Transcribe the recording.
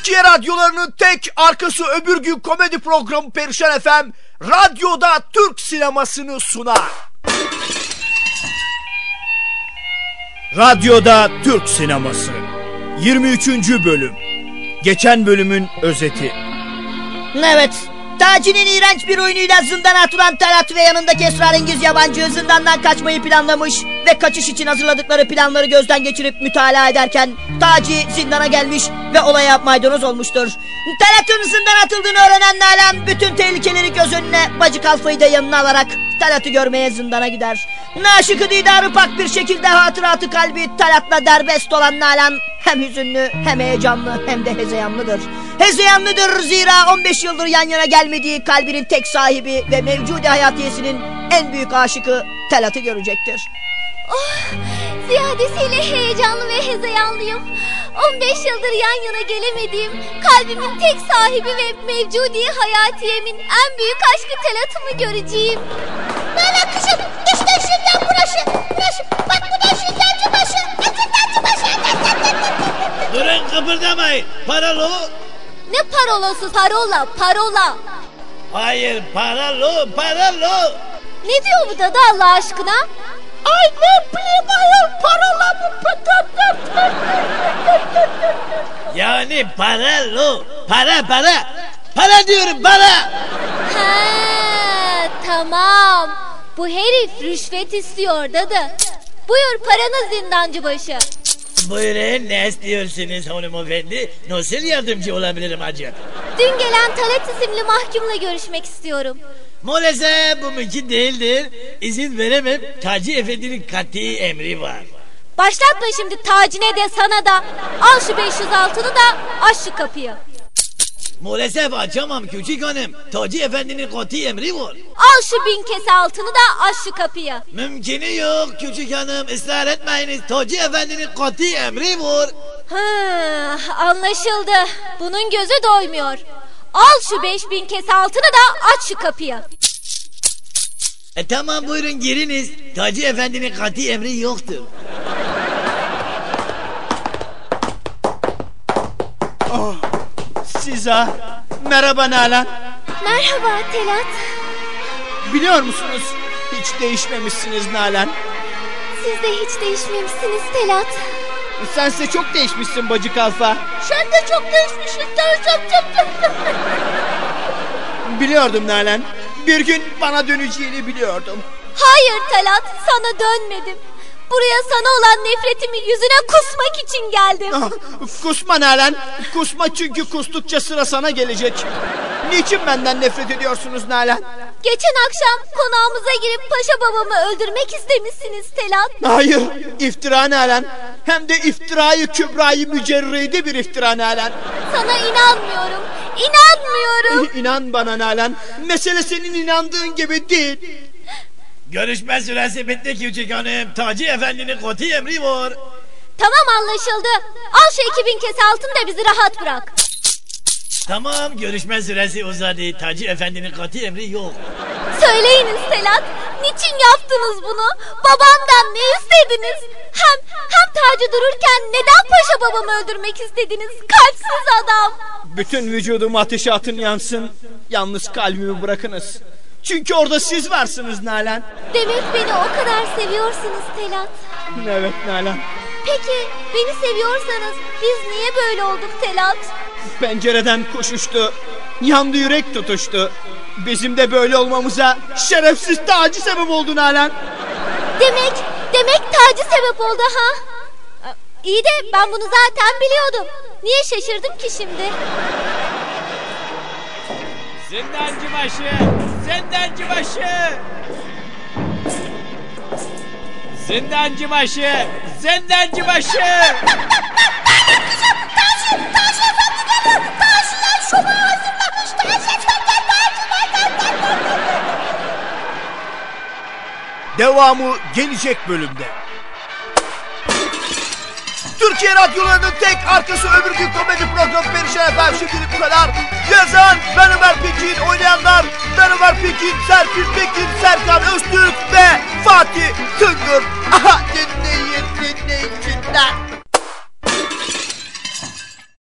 Türkiye radyolarının tek arkası öbür gün komedi programı Perişan FM radyoda Türk sinemasını sunar. Radyoda Türk sineması 23. bölüm. Geçen bölümün özeti. Evet. Taci'nin iğrenç bir oyunuyla zindana atılan Talat ve yanındaki esrarengiz yabancı zindandan kaçmayı planlamış ve kaçış için hazırladıkları planları gözden geçirip mütalaa ederken Taci zindana gelmiş ve olaya maydanoz olmuştur. Talat'ın zindan atıldığını öğrenen Nalan bütün tehlikeleri göz önüne bacı kalfayı da yanına alarak Talat'ı görmeye zindana gider. Naşıkı didarı pak bir şekilde hatıratı kalbi Talat'la derbest olan Nalan hem hüzünlü hem heyecanlı hem de hezeyanlıdır. Hezeyanlıdır zira 15 yıldır yan yana gelmediği kalbinin tek sahibi ve mevcudi hayatiyesinin en büyük aşıkı Talat'ı görecektir. Oh, ziyadesiyle heyecanlı ve hezeyanlıyım. 15 yıldır yan yana gelemediğim, kalbimin tek sahibi ve mevcudi hayatiyemin en büyük aşkı Talat'ımı göreceğim. Nala kızım, işte şundan burası, burası. Bak bu da şundancı başı, şundancı başı. Durun kıpırdamayın. Paralı. Ne parolası parola, parola. Hayır paralı, paralı. Ne diyor bu dadı Allah aşkına? Ay ne bileyim ayol parola mı Yani paralı. Para para. Para diyorum para. Ha, tamam. Bu herif rüşvet istiyor dadı. Buyur paranız zindancı başı. Buyurun ne istiyorsunuz hanımefendi? Nasıl yardımcı olabilirim acaba? Dün gelen Talat isimli mahkumla görüşmek istiyorum. Maalesef bu mümkün değildir. İzin veremem. Taci Efendi'nin kat'i emri var. Başlatma şimdi tacine de sana da. Al şu 506'ını da aç şu kapıyı. Maalesef açamam küçük hanım. Taci Efendi'nin kat'i emri var. Al şu bin kese altını da aç şu kapıyı. Mümkünü yok küçük hanım. ısrar etmeyiniz. Taci Efendi'nin kat'i emri var. Hı, anlaşıldı. Bunun gözü doymuyor. Al şu 5000 kese altını da aç şu kapıyı. E tamam buyurun giriniz. Taci Efendi'nin kat'i emri yoktur. Size merhaba Nalan. Merhaba Telat. Biliyor musunuz hiç değişmemişsiniz Nalan. Siz de hiç değişmemişsiniz Telat. Sense çok değişmişsin bacı kalfa. Sen de çok değişmişsin. Biliyordum Nalan. Bir gün bana döneceğini biliyordum. Hayır Talat sana dönmedim. Buraya sana olan nefretimi yüzüne kusmak için geldim. Ah, Kusma Nalan. Kusma çünkü kustukça sıra sana gelecek. Niçin benden nefret ediyorsunuz Nalan? Geçen akşam konağımıza girip paşa babamı öldürmek istemişsiniz Telat. Hayır, iftira Nalan. Hem de iftirayı kübrayı mücerreydi bir iftira Nalan. Sana inanmıyorum. İnanmıyorum. İnan bana Nalan. Mesele senin inandığın gibi değil. Görüşme süresi bitti küçük hanım. Taci Efendi'nin kat'i emri var. Tamam anlaşıldı. Al şu 2000 kese altın da bizi rahat bırak. Tamam görüşme süresi uzadı. Taci Efendi'nin kat'i emri yok. Söyleyiniz Telat. Niçin yaptınız bunu? Babamdan ne istediniz? Hem hem tacı dururken neden paşa babamı öldürmek istediniz? Kalpsiz adam. Bütün vücudum ateşe atın yansın. Yalnız kalbimi bırakınız. Çünkü orada siz varsınız Nalan. Demek beni o kadar seviyorsunuz Telat. Evet Nalan. Peki beni seviyorsanız biz niye böyle olduk Telat? Pencereden koşuştu. Yandı yürek tutuştu. Bizim de böyle olmamıza şerefsiz Taci sebep oldu Nalan. Demek, demek tacı sebep oldu ha? İyi de ben bunu zaten biliyordum. Niye şaşırdım ki şimdi? Zindancı başı! Zindancı başı! Zindancı başı! Zindancı başı! Devamı gelecek bölümde. Türkiye radyolarının tek arkası öbür gün komedi programı Perişan Efendim şimdilik bu kadar. Yazan ben Ömer Pekin, oynayanlar ben Ömer Pekin, Serpil Pekin, Serkan Öztürk ve Fatih Tıngır. Aha.